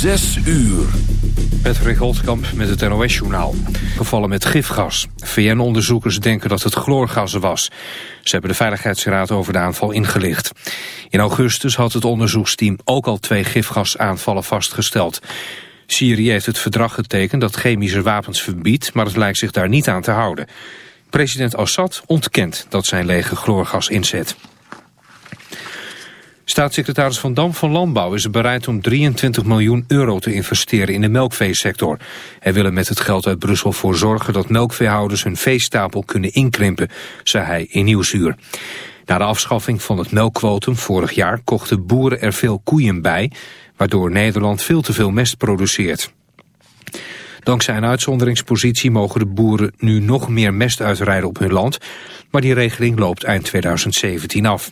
Zes uur. Patrick Holtkamp met het NOS-journaal. Gevallen met gifgas. VN-onderzoekers denken dat het chloorgas was. Ze hebben de Veiligheidsraad over de aanval ingelicht. In augustus had het onderzoeksteam ook al twee gifgasaanvallen vastgesteld. Syrië heeft het verdrag getekend dat chemische wapens verbiedt... maar het lijkt zich daar niet aan te houden. President Assad ontkent dat zijn leger chloorgas inzet. Staatssecretaris Van Dam van Landbouw is bereid om 23 miljoen euro te investeren in de melkveesector. Hij wil met het geld uit Brussel voor zorgen dat melkveehouders hun veestapel kunnen inkrimpen, zei hij in Nieuwsuur. Na de afschaffing van het melkquotum vorig jaar kochten boeren er veel koeien bij, waardoor Nederland veel te veel mest produceert. Dankzij een uitzonderingspositie mogen de boeren nu nog meer mest uitrijden op hun land, maar die regeling loopt eind 2017 af.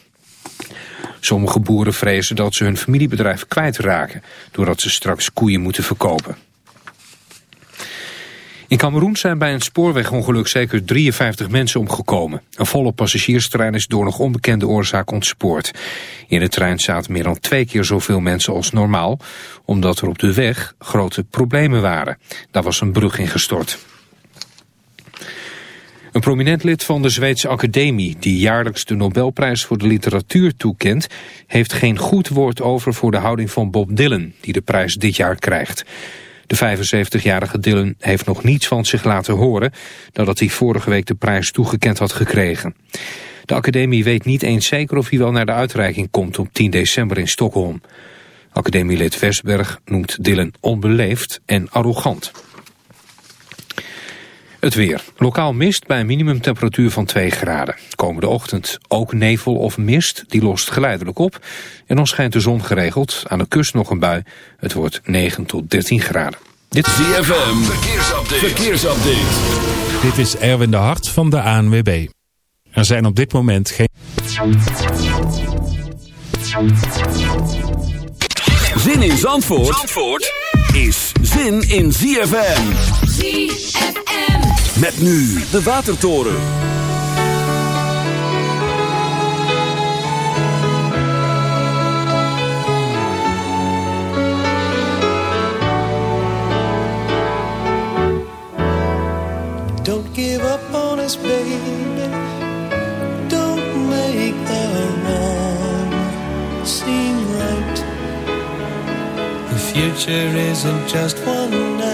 Sommige boeren vrezen dat ze hun familiebedrijf kwijtraken... doordat ze straks koeien moeten verkopen. In Cameroen zijn bij een spoorwegongeluk zeker 53 mensen omgekomen. Een volle passagierstrein is door nog onbekende oorzaak ontspoord. In de trein zaten meer dan twee keer zoveel mensen als normaal... omdat er op de weg grote problemen waren. Daar was een brug ingestort. Een prominent lid van de Zweedse Academie, die jaarlijks de Nobelprijs voor de literatuur toekent, heeft geen goed woord over voor de houding van Bob Dylan, die de prijs dit jaar krijgt. De 75-jarige Dylan heeft nog niets van zich laten horen nadat hij vorige week de prijs toegekend had gekregen. De academie weet niet eens zeker of hij wel naar de uitreiking komt op 10 december in Stockholm. Academielid Versberg noemt Dylan onbeleefd en arrogant. Het weer. Lokaal mist bij een minimumtemperatuur van 2 graden. Komende ochtend ook nevel of mist, die lost geleidelijk op. En dan schijnt de zon geregeld. Aan de kust nog een bui. Het wordt 9 tot 13 graden. Dit is ZFM. Verkeersupdate. Verkeersupdate. Dit is Erwin de Hart van de ANWB. Er zijn op dit moment geen... Zin in Zandvoort, Zandvoort is zin in ZFM. ZFM. Met nu de Watertoren. Don't give up on us, baby. Don't make the wrong seem right. The future isn't just one night.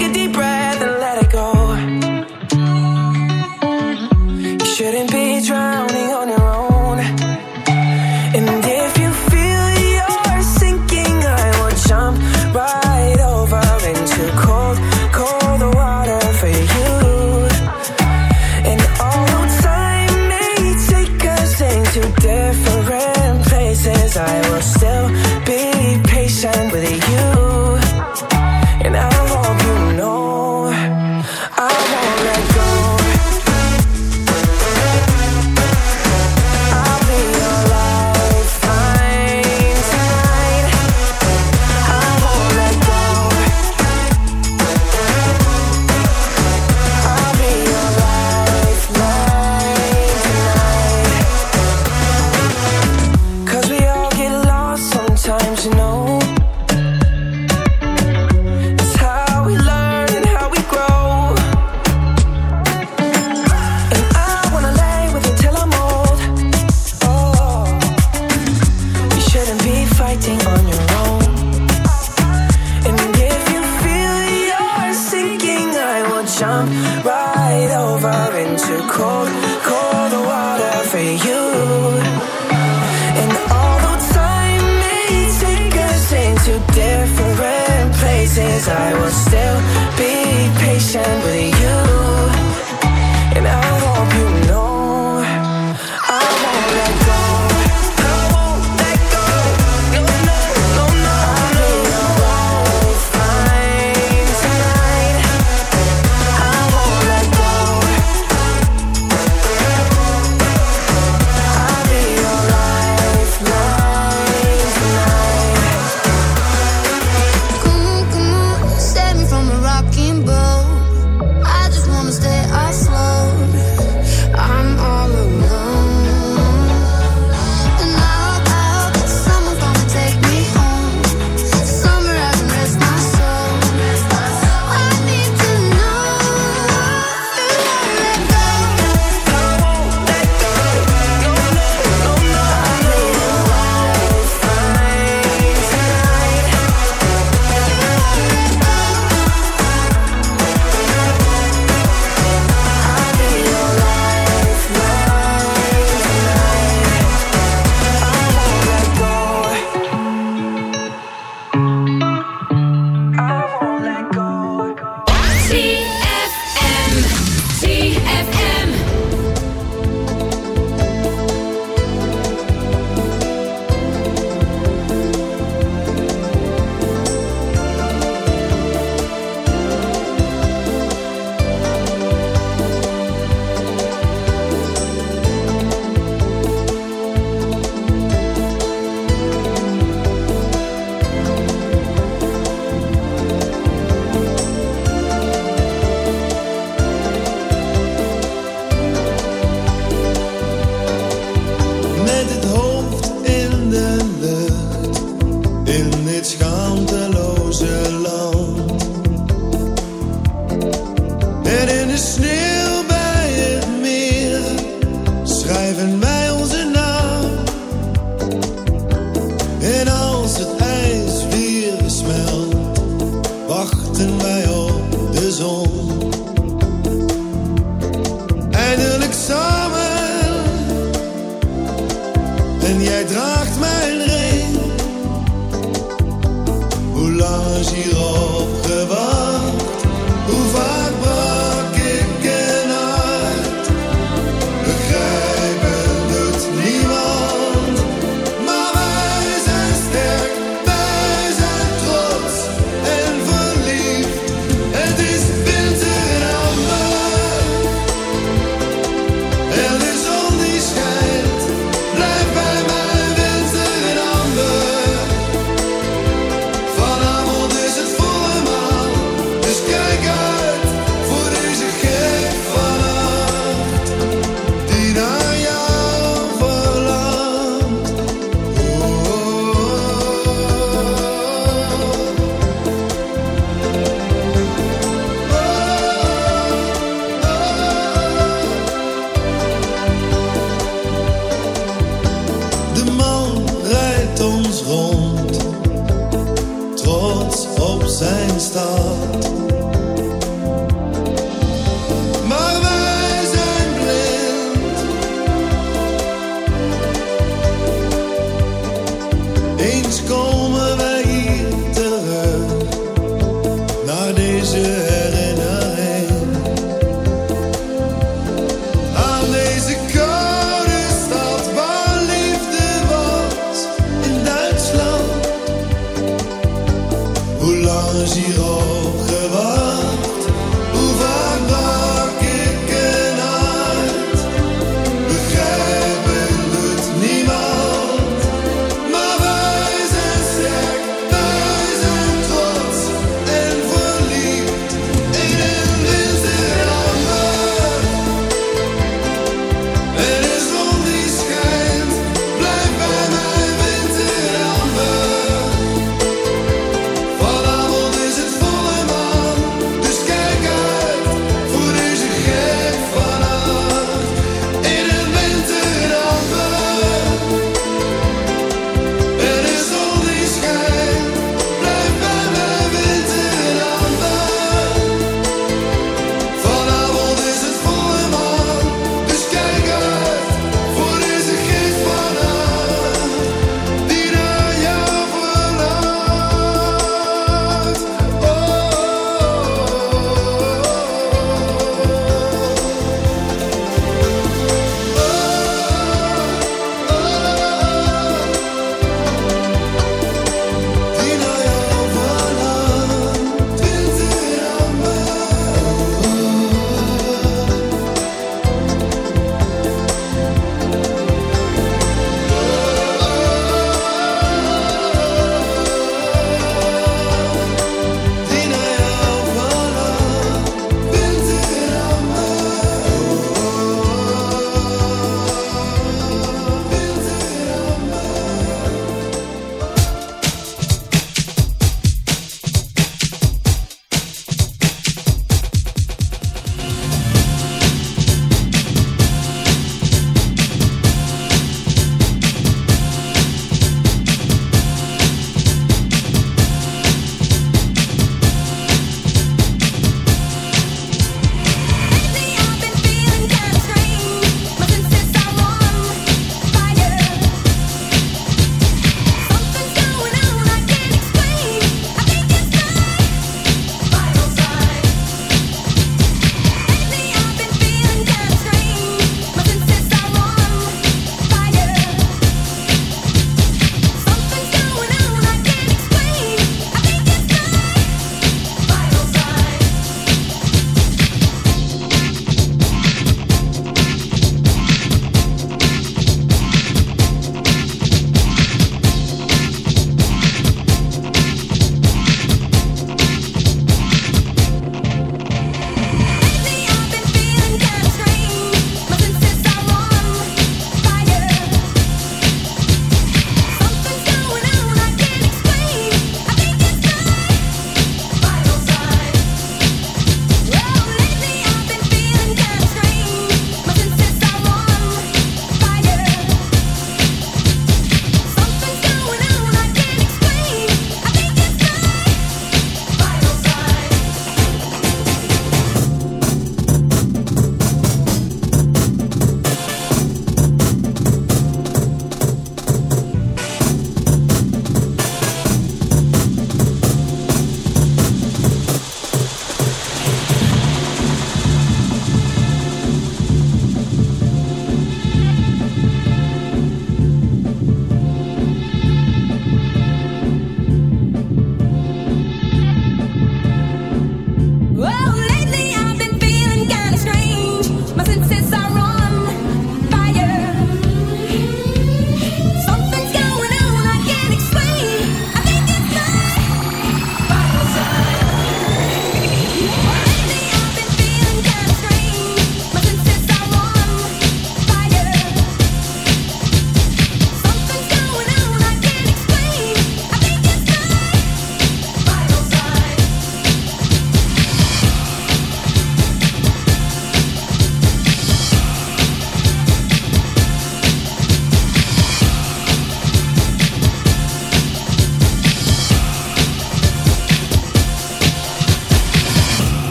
even matter. Hoe lang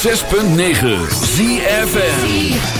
106.9 ZFN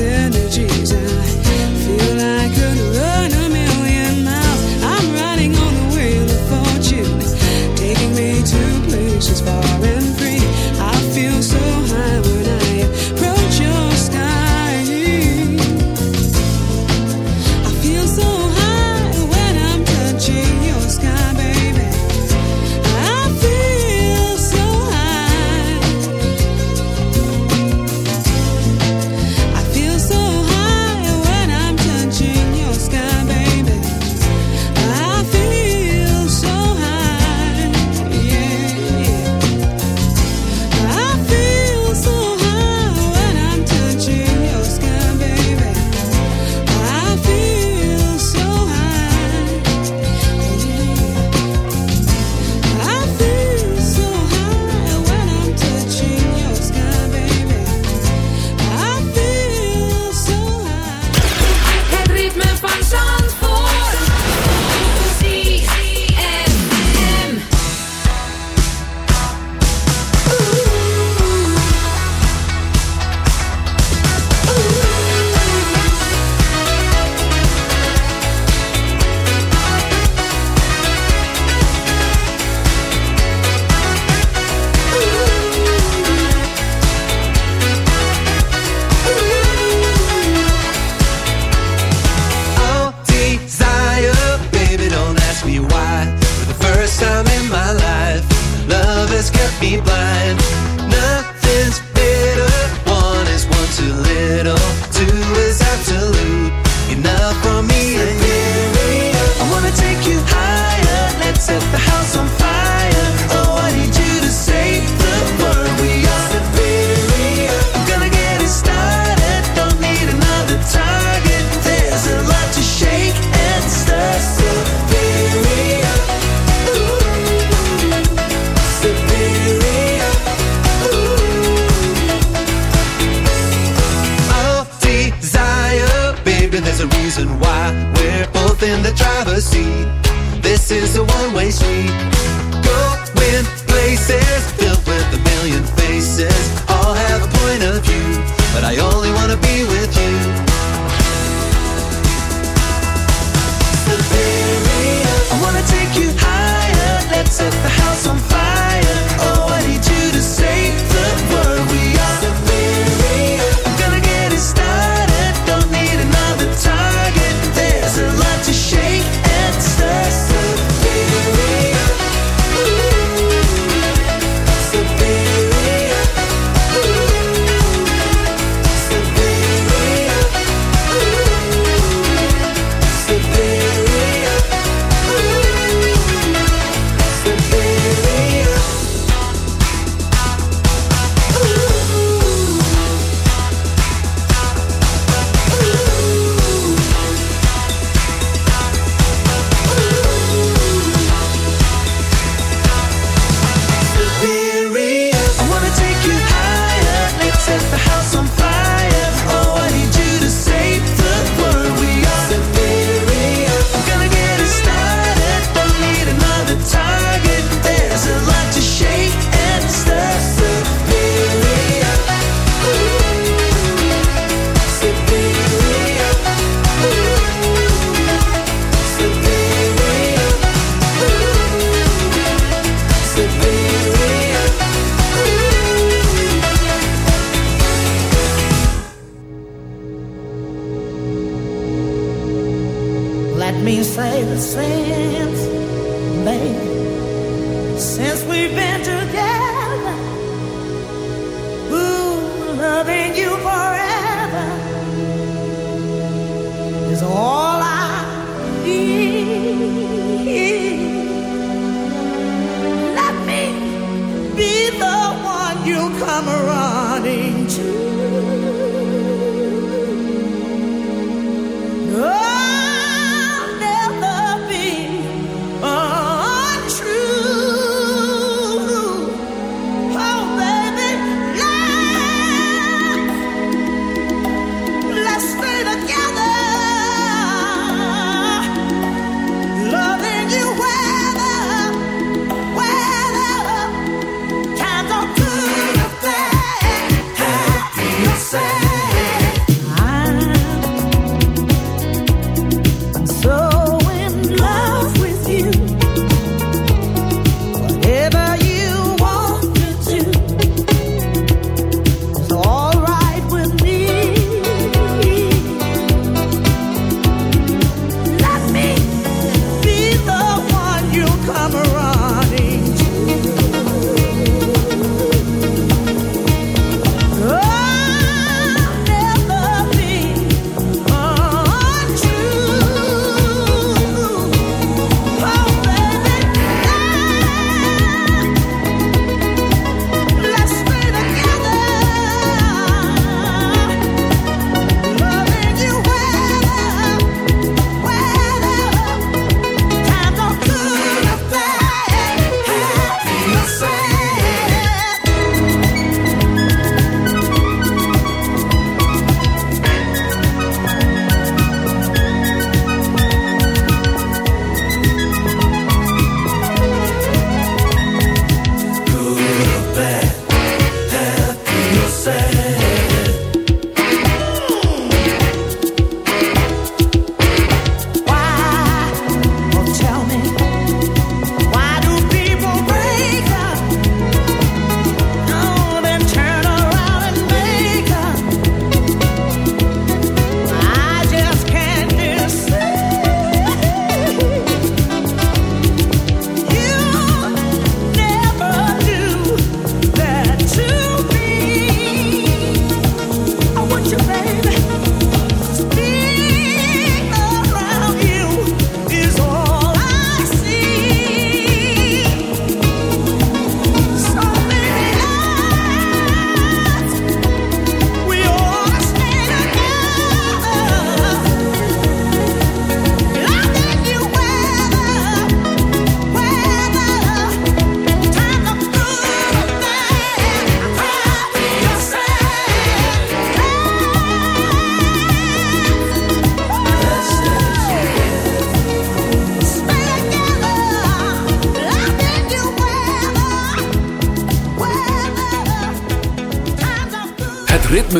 synergies. I feel like. Say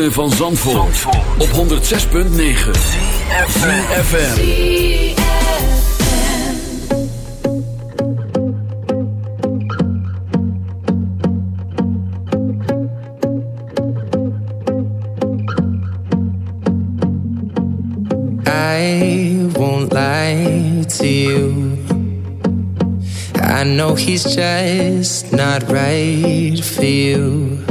ritme van Zandvoort, op 106.9 FM. I won't lie to you. I know he's just not right for you.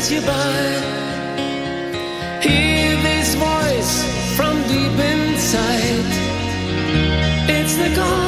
pass you by. Hear this voice from deep inside. It's the call.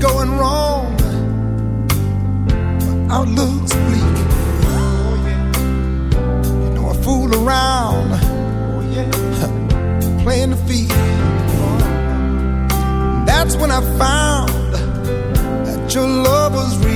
going wrong. My outlook's bleak. Oh, yeah. You know I fool around. Oh, yeah. Playing the field. Oh. That's when I found that your love was real.